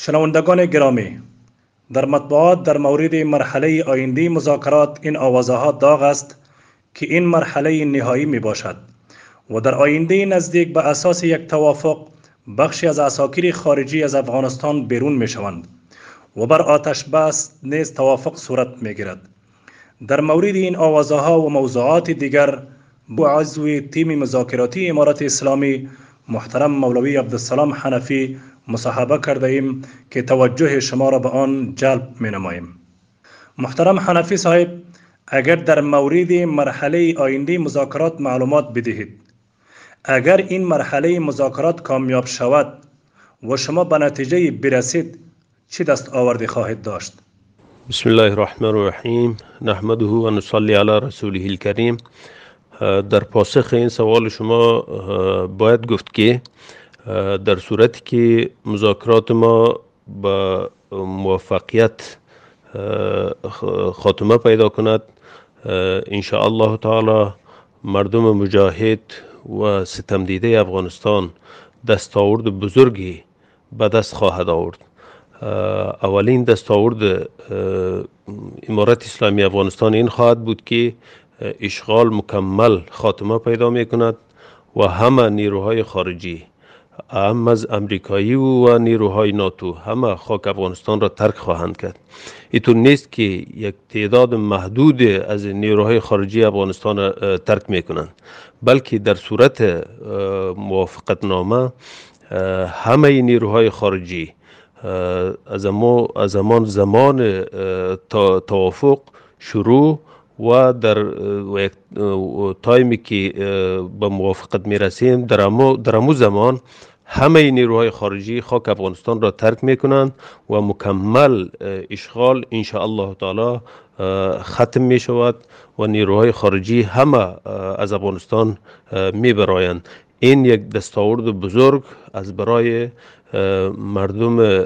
شنوندگان گرامی در مطبوعات در مورد مرحله آینده مذاکرات این آوازه ها داغ است که این مرحله نهایی می باشد و در آینده نزدیک به اساس یک توافق بخشی از اساکیر خارجی از افغانستان بیرون می شوند و بر آتش بس نیز توافق صورت می گیرد در مورد این آوازه ها و موضوعات دیگر بو عضو تیم مذاکراتی امارت اسلامی محترم مولوی عبدالسلام حنفی مصاحبه کرده ایم که توجه شما را به آن جلب می نماییم. محترم حنفی صاحب اگر در مورد مرحله آینده مذاکرات معلومات بدهید اگر این مرحله مذاکرات کامیاب شود و شما به نتیجه برسید چه دست آوردی خواهید داشت؟ بسم الله الرحمن الرحیم. نحمده و نصلی علی رسوله الکریم. در پاسخ این سوال شما باید گفت که در صورتی که مذاکرات ما با موفقیت خاتمه پیدا کند. ان الله تعالی مردم مجاهد و ستم دیده افغانستان دستاورد بزرگی به دست خواهد آورد. اولین دستاورد امارت اسلامی افغانستان این خواهد بود که اشغال مکمل خاتمه پیدا می کند و همه نیروهای خارجی هم از امریکایی و نیروهای ناتو همه خاک افغانستان را ترک خواهند کرد. اینطور نیست که یک تعداد محدود از نیروهای خارجی افغانستان را ترک میکنند بلکه در صورت موافقت نامه همه نیروهای خارجی از زمان زمان توافق شروع و در تایمی که به موافقت می رسیم در امو زمان همه نیروهای خارجی خاک افغانستان را ترک می کنند و مکمل اشغال ان الله تعالی ختم می شود و نیروهای خارجی همه از افغانستان می برایند این یک دستاورد بزرگ از برای مردم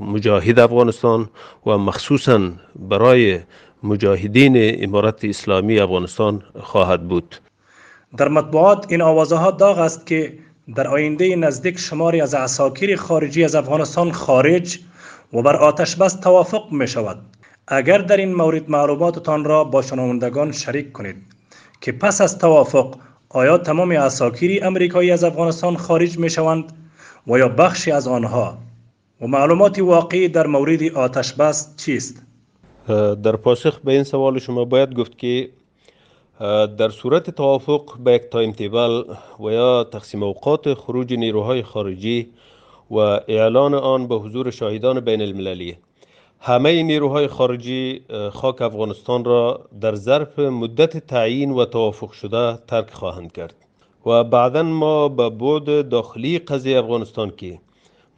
مجاهد افغانستان و مخصوصا برای مجاهدین امارت اسلامی افغانستان خواهد بود در مطبوعات این آوازه ها داغ است که در آینده نزدیک شماری از عساکر خارجی از افغانستان خارج و بر آتش بس توافق می شود اگر در این مورد معلوماتتان را با شنوندگان شریک کنید که پس از توافق آیا تمام عساکر امریکایی از افغانستان خارج می شوند و یا بخشی از آنها و معلومات واقعی در مورد آتش بس چیست؟ در پاسخ به این سوال شما باید گفت که در صورت توافق به یک تایم تیبل و یا تقسیم اوقات خروج نیروهای خارجی و اعلان آن به حضور شاهدان بین المللی همه نیروهای خارجی خاک افغانستان را در ظرف مدت تعیین و توافق شده ترک خواهند کرد و بعدا ما به بود داخلی قضیه افغانستان که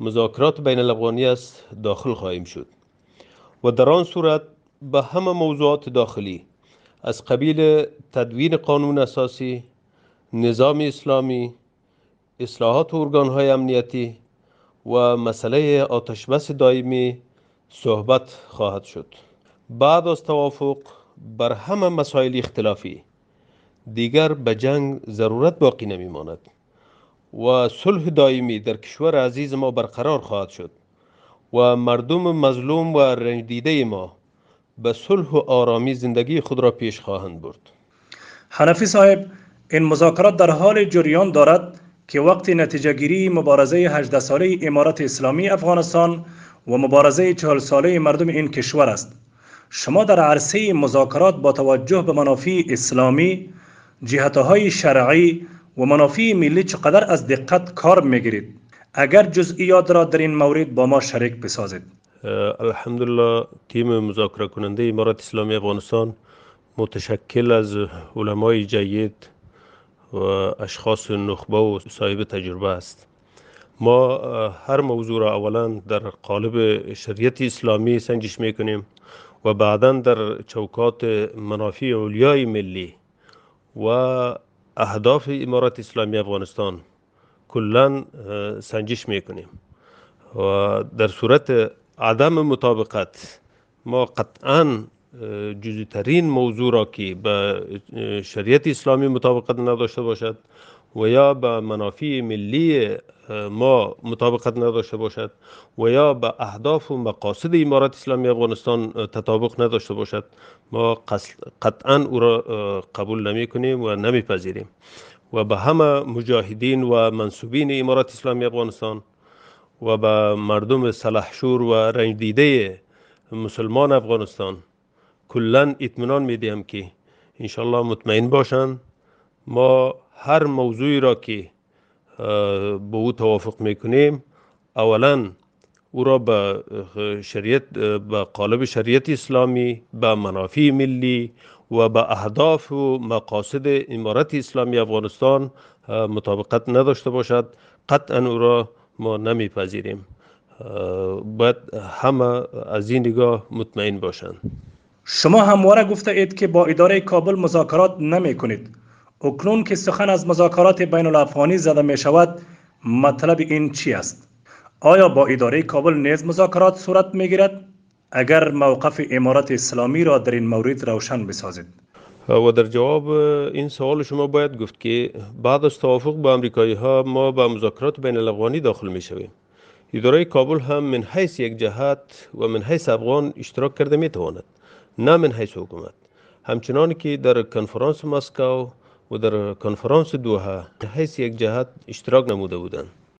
مذاکرات بین الافغانی است داخل خواهیم شد و در آن صورت به همه موضوعات داخلی. از قبیل تدوین قانون اساسی نظام اسلامی اصلاحات های امنیتی و مسئله آتشبس دائمی صحبت خواهد شد. بعد از توافق بر همه مسائل اختلافی دیگر به جنگ ضرورت باقی نمی ماند و صلح دائمی در کشور عزیز ما برقرار خواهد شد و مردم مظلوم و رنج دیده ما به صلح و آرامی زندگی خود را پیش خواهند برد. حنفی صاحب این مذاکرات در حال جریان دارد که وقت نتیجه گیری مبارزه 18 ساله امارت اسلامی افغانستان و مبارزه 40 ساله مردم این کشور است. شما در عرصه مذاکرات با توجه به منافع اسلامی جهتهای شرعی و منافع ملی چقدر از دقت کار می‌گیرید؟ اگر جزئیات را در این مورد با ما شریک بسازید. الحمدلله تیم مذاکره کننده امارت اسلامی افغانستان متشکل از علمای جید و اشخاص نخبه و صاحب تجربه است ما هر موضوع را اولا در قالب شریعت اسلامی سنجش میکنیم و بعدا در چوکات منافع اولیای ملی و اهداف امارت اسلامی افغانستان کلا سنجش میکنیم و در صورت عدم مطابقت. ما قطعا جزی ترین موضوع را که به شریعت اسلامی مطابقت نداشته باشد و یا به منافع ملی ما مطابقت نداشته باشد و یا به اهداف و مقاصد امارت اسلامی افغانستان تطابق نداشته باشد ما قطعا او را قبول نمی کنیم و نمی پذیریم. و به همه مجاهدین و منصوبین امارت اسلامی افغانستان و به مردم سلحشور و رنج دیده مسلمان افغانستان. کلا اطمینان میدیم که انشالله مطمئن باشند ما هر موضوعی را که با او توافق می‌کنیم اولا او را به شریعت به قالب شریعت اسلامی به منافع ملی و به اهداف و مقاصد امارت اسلامی افغانستان مطابقت نداشته باشد. قطعا او را ما نمیپذیریم. باید همه از این نگاه مطمئن باشند شما همواره گفته اید که با اداره کابل مذاکرات نمی کنید. اکنون که سخن از مذاکرات بین الافغانی زده می شود مطلب این چی است؟ آیا با اداره کابل نیز مذاکرات صورت می گیرد؟ اگر موقف امارت اسلامی را در این مورد روشن بسازید. و در جواب این سوال شما باید گفت که بعد از توافق با امریکایی ها ما به مذاکرات بین الافغانی داخل می شویم اداره کابل هم من حیث یک جهت و من حیث افغان اشتراک کرده می تواند نه من حیث حکومت. همچنان که در کنفرانس مسکو و در کنفرانس دوحه حیث یک جهت اشتراک نموده بودند